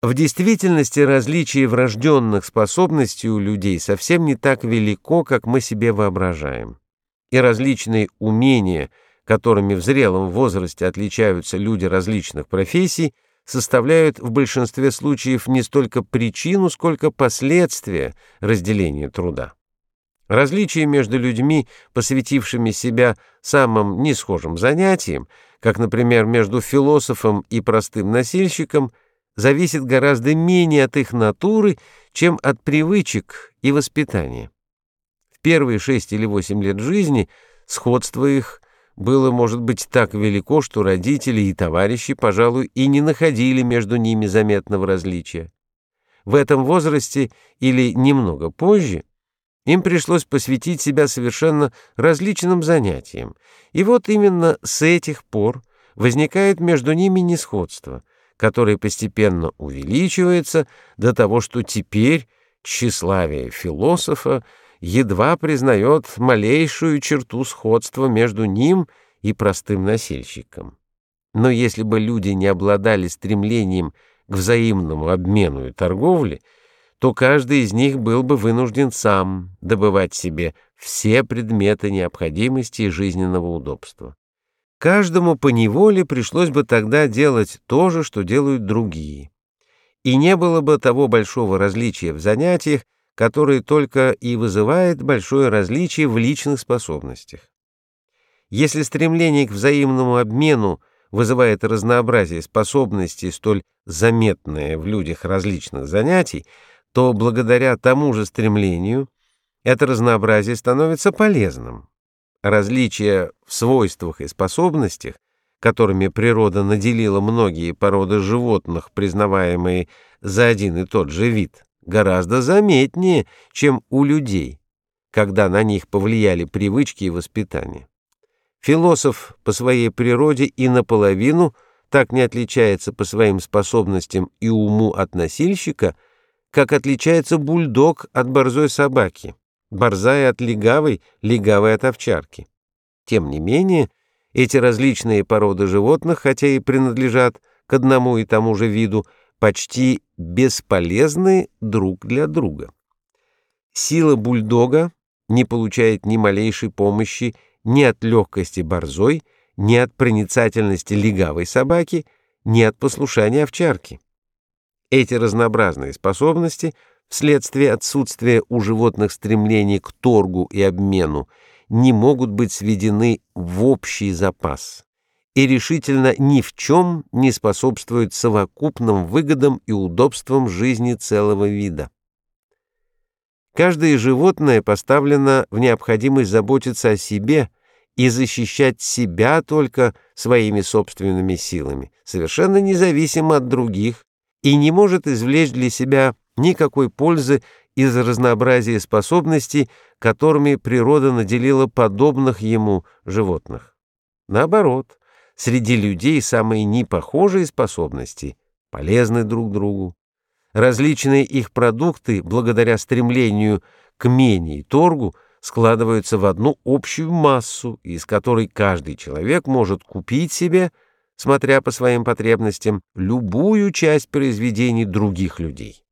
В действительности различие врожденных способностей у людей совсем не так велико, как мы себе воображаем. И различные умения, которыми в зрелом возрасте отличаются люди различных профессий, составляют в большинстве случаев не столько причину, сколько последствия разделения труда. Различие между людьми, посвятившими себя самым несхожим занятиям, как, например, между философом и простым носильщиком – зависит гораздо менее от их натуры, чем от привычек и воспитания. В первые шесть или восемь лет жизни сходство их было, может быть, так велико, что родители и товарищи, пожалуй, и не находили между ними заметного различия. В этом возрасте или немного позже им пришлось посвятить себя совершенно различным занятиям, и вот именно с этих пор возникает между ними несходство – который постепенно увеличивается до того, что теперь тщеславие философа едва признает малейшую черту сходства между ним и простым носильщиком. Но если бы люди не обладали стремлением к взаимному обмену и торговле, то каждый из них был бы вынужден сам добывать себе все предметы необходимости и жизненного удобства. Каждому по неволе пришлось бы тогда делать то же, что делают другие. И не было бы того большого различия в занятиях, которое только и вызывает большое различие в личных способностях. Если стремление к взаимному обмену вызывает разнообразие способностей, столь заметное в людях различных занятий, то благодаря тому же стремлению это разнообразие становится полезным. Различия в свойствах и способностях, которыми природа наделила многие породы животных, признаваемые за один и тот же вид, гораздо заметнее, чем у людей, когда на них повлияли привычки и воспитание. Философ по своей природе и наполовину так не отличается по своим способностям и уму от носильщика, как отличается бульдог от борзой собаки борзая от легавой, легавой от овчарки. Тем не менее, эти различные породы животных, хотя и принадлежат к одному и тому же виду, почти бесполезны друг для друга. Сила бульдога не получает ни малейшей помощи ни от легкости борзой, ни от проницательности легавой собаки, ни от послушания овчарки. Эти разнообразные способности – вследствие отсутствия у животных стремлений к торгу и обмену, не могут быть сведены в общий запас и решительно ни в чем не способствуют совокупным выгодам и удобствам жизни целого вида. Каждое животное поставлено в необходимость заботиться о себе и защищать себя только своими собственными силами, совершенно независимо от других, и не может извлечь для себя никакой пользы из разнообразия способностей, которыми природа наделила подобных ему животных. Наоборот, среди людей самые непохожие способности полезны друг другу. Различные их продукты, благодаря стремлению к мене и торгу, складываются в одну общую массу, из которой каждый человек может купить себе, смотря по своим потребностям, любую часть произведений других людей.